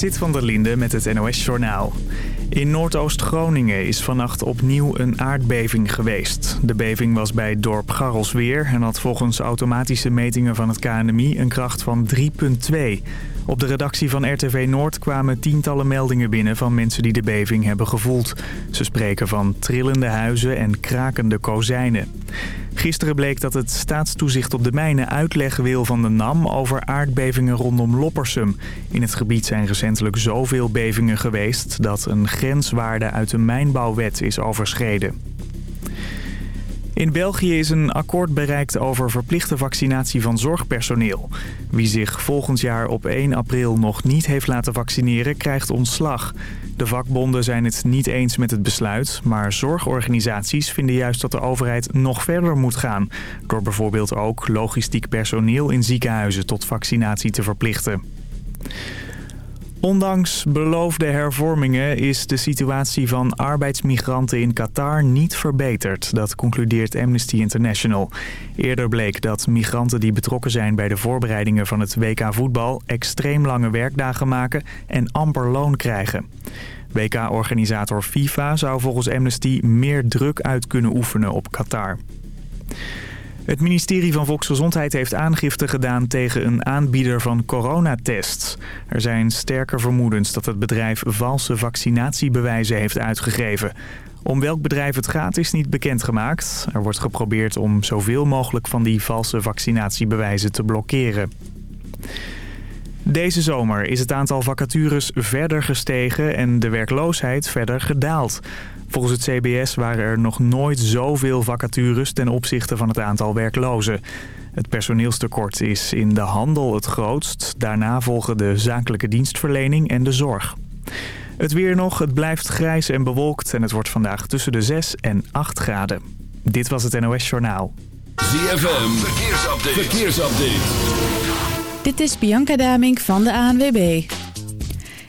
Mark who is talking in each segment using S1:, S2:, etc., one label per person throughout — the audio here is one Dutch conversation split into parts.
S1: Zit van der Linde met het NOS-journaal. In Noordoost-Groningen is vannacht opnieuw een aardbeving geweest. De beving was bij het dorp Garrelsweer en had volgens automatische metingen van het KNMI een kracht van 3,2. Op de redactie van RTV Noord kwamen tientallen meldingen binnen van mensen die de beving hebben gevoeld. Ze spreken van trillende huizen en krakende kozijnen. Gisteren bleek dat het staatstoezicht op de mijnen uitleg wil van de NAM over aardbevingen rondom Loppersum. In het gebied zijn recentelijk zoveel bevingen geweest dat een grenswaarde uit de mijnbouwwet is overschreden. In België is een akkoord bereikt over verplichte vaccinatie van zorgpersoneel. Wie zich volgend jaar op 1 april nog niet heeft laten vaccineren, krijgt ontslag. De vakbonden zijn het niet eens met het besluit, maar zorgorganisaties vinden juist dat de overheid nog verder moet gaan. Door bijvoorbeeld ook logistiek personeel in ziekenhuizen tot vaccinatie te verplichten. Ondanks beloofde hervormingen is de situatie van arbeidsmigranten in Qatar niet verbeterd. Dat concludeert Amnesty International. Eerder bleek dat migranten die betrokken zijn bij de voorbereidingen van het WK voetbal... extreem lange werkdagen maken en amper loon krijgen. WK-organisator FIFA zou volgens Amnesty meer druk uit kunnen oefenen op Qatar. Het ministerie van Volksgezondheid heeft aangifte gedaan tegen een aanbieder van coronatests. Er zijn sterke vermoedens dat het bedrijf valse vaccinatiebewijzen heeft uitgegeven. Om welk bedrijf het gaat is niet bekendgemaakt. Er wordt geprobeerd om zoveel mogelijk van die valse vaccinatiebewijzen te blokkeren. Deze zomer is het aantal vacatures verder gestegen en de werkloosheid verder gedaald. Volgens het CBS waren er nog nooit zoveel vacatures ten opzichte van het aantal werklozen. Het personeelstekort is in de handel het grootst. Daarna volgen de zakelijke dienstverlening en de zorg. Het weer nog, het blijft grijs en bewolkt en het wordt vandaag tussen de 6 en 8 graden. Dit was het NOS Journaal.
S2: ZFM, verkeersupdate. verkeersupdate.
S3: Dit is Bianca Damink van de ANWB.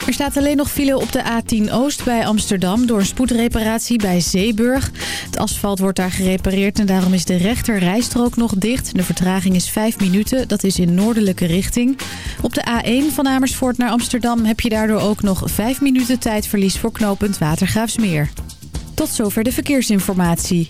S3: Er staat alleen nog file op de A10 Oost bij Amsterdam door een spoedreparatie bij Zeeburg. Het asfalt wordt daar gerepareerd en daarom is de rechter rijstrook nog dicht. De vertraging is 5 minuten, dat is in noordelijke richting. Op de A1 van Amersfoort naar Amsterdam heb je daardoor ook nog 5 minuten tijdverlies voor knooppunt Watergraafsmeer. Tot zover de verkeersinformatie.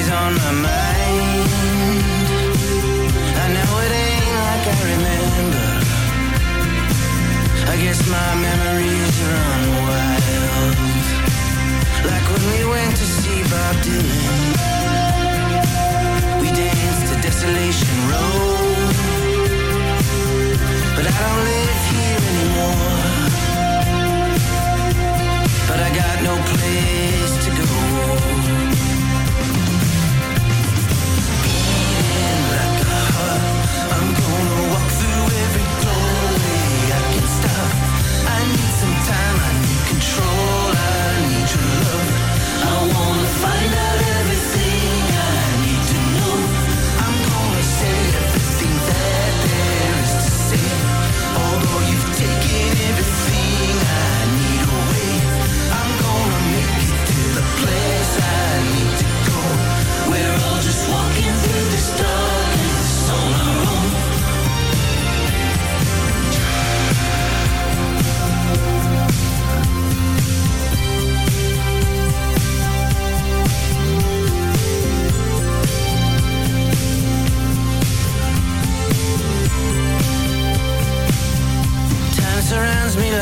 S4: always on my mind. I know it ain't like I remember. I guess my memories run wild. Like when we went to see Bob Dylan. We danced to Desolation Road. But I don't live here anymore. But I got no place to go.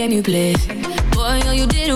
S2: game you play Boy, all you did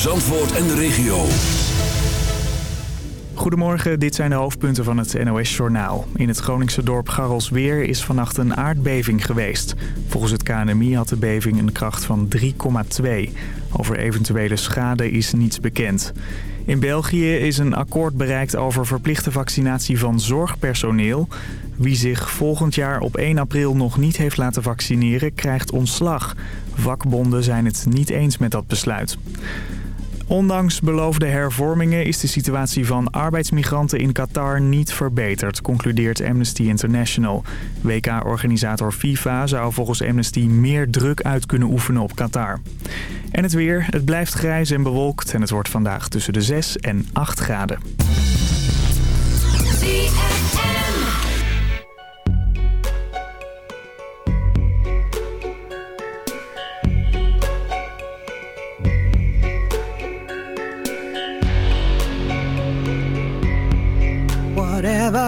S5: Zandvoort en de regio.
S1: Goedemorgen, dit zijn de hoofdpunten van het NOS-journaal. In het Groningse dorp Garrelsweer is vannacht een aardbeving geweest. Volgens het KNMI had de beving een kracht van 3,2. Over eventuele schade is niets bekend. In België is een akkoord bereikt over verplichte vaccinatie van zorgpersoneel. Wie zich volgend jaar op 1 april nog niet heeft laten vaccineren, krijgt ontslag. Vakbonden zijn het niet eens met dat besluit. Ondanks beloofde hervormingen is de situatie van arbeidsmigranten in Qatar niet verbeterd, concludeert Amnesty International. WK-organisator FIFA zou volgens Amnesty meer druk uit kunnen oefenen op Qatar. En het weer, het blijft grijs en bewolkt en het wordt vandaag tussen de 6 en 8 graden.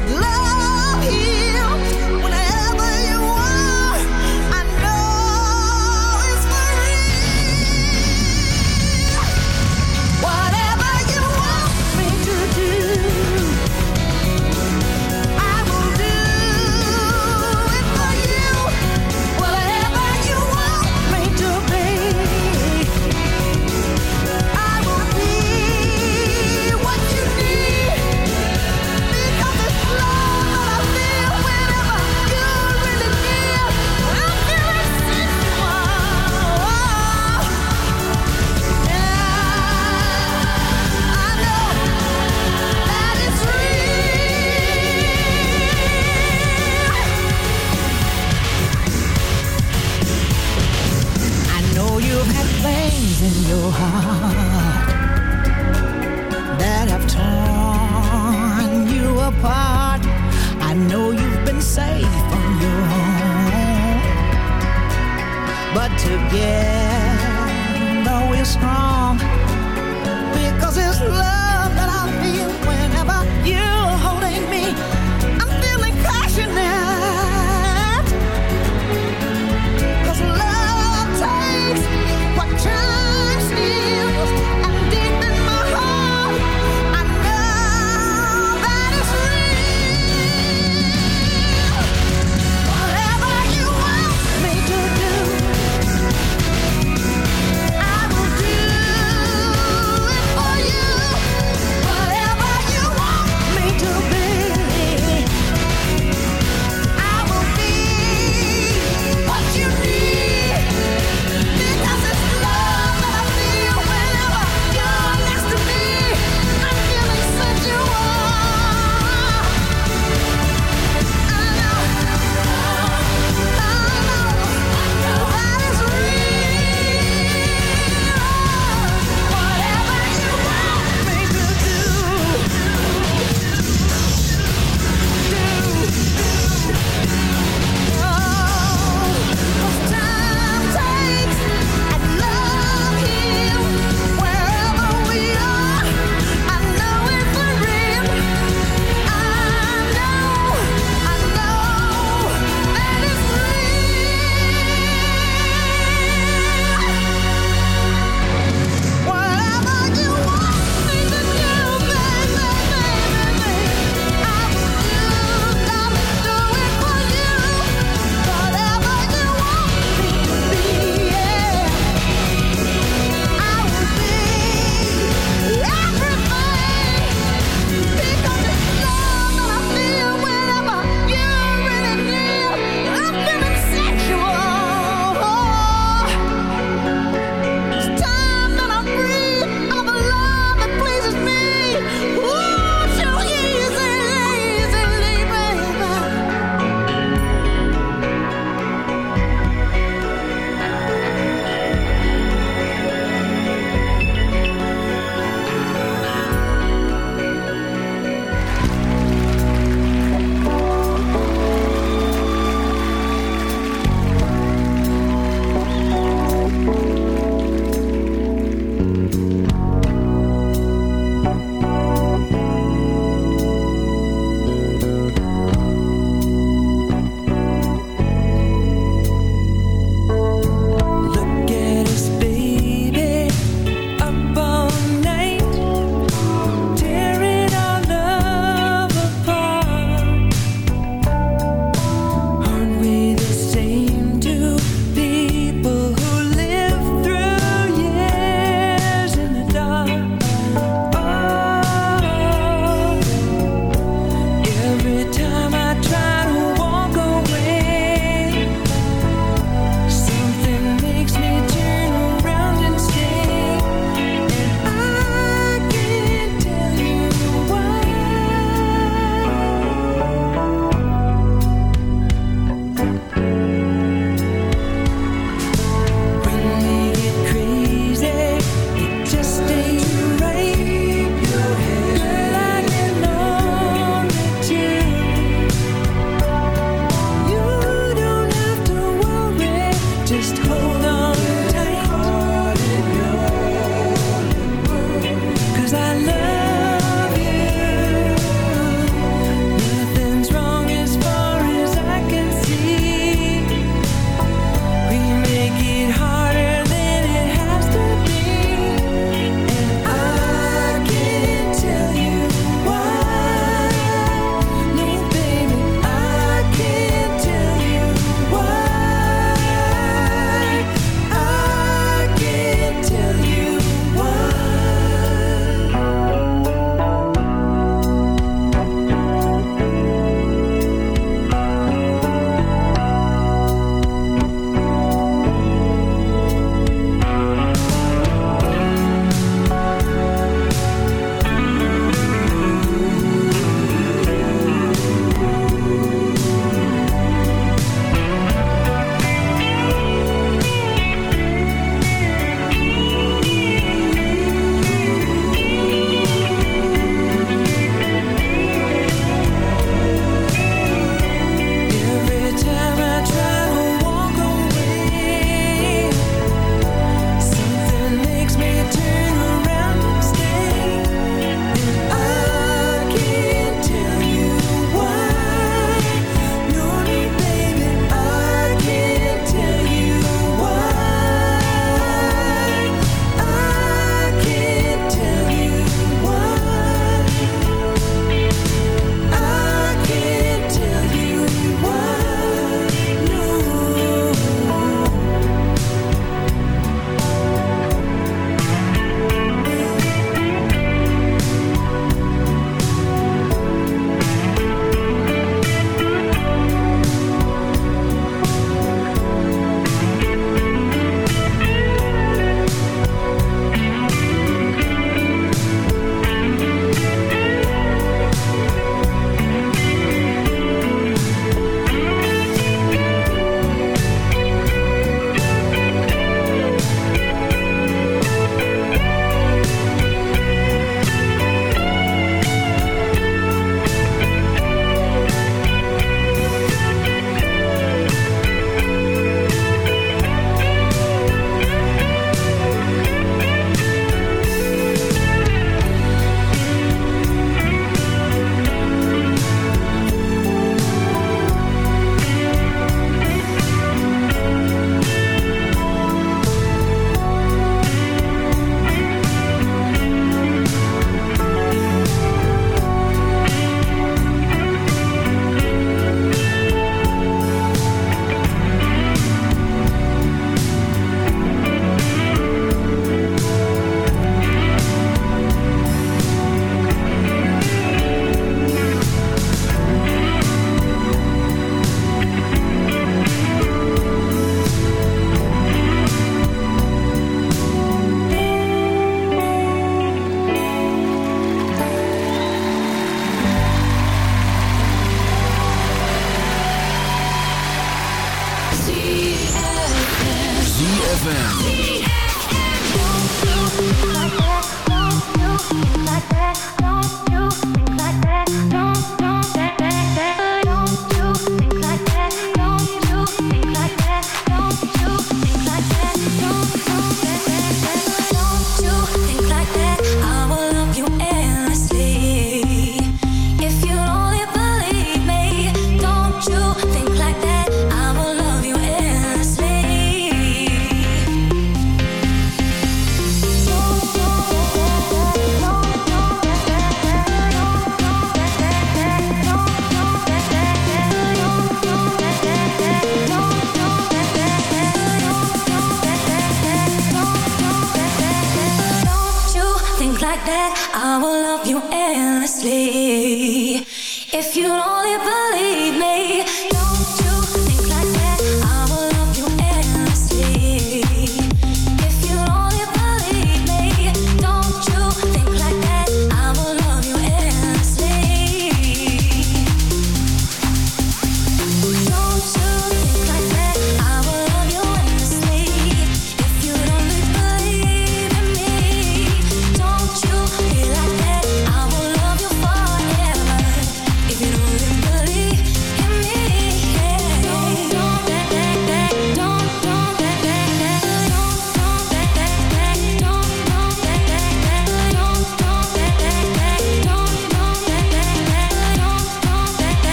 S6: what love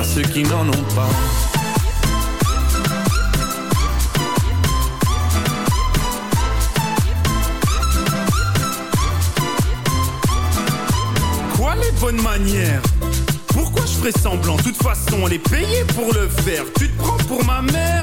S7: à ceux qui n'en ont pas. Quoi les bonnes manières? Pourquoi je ferais semblant? De toute façon, on les payait pour le faire. Tu te prends pour ma mère?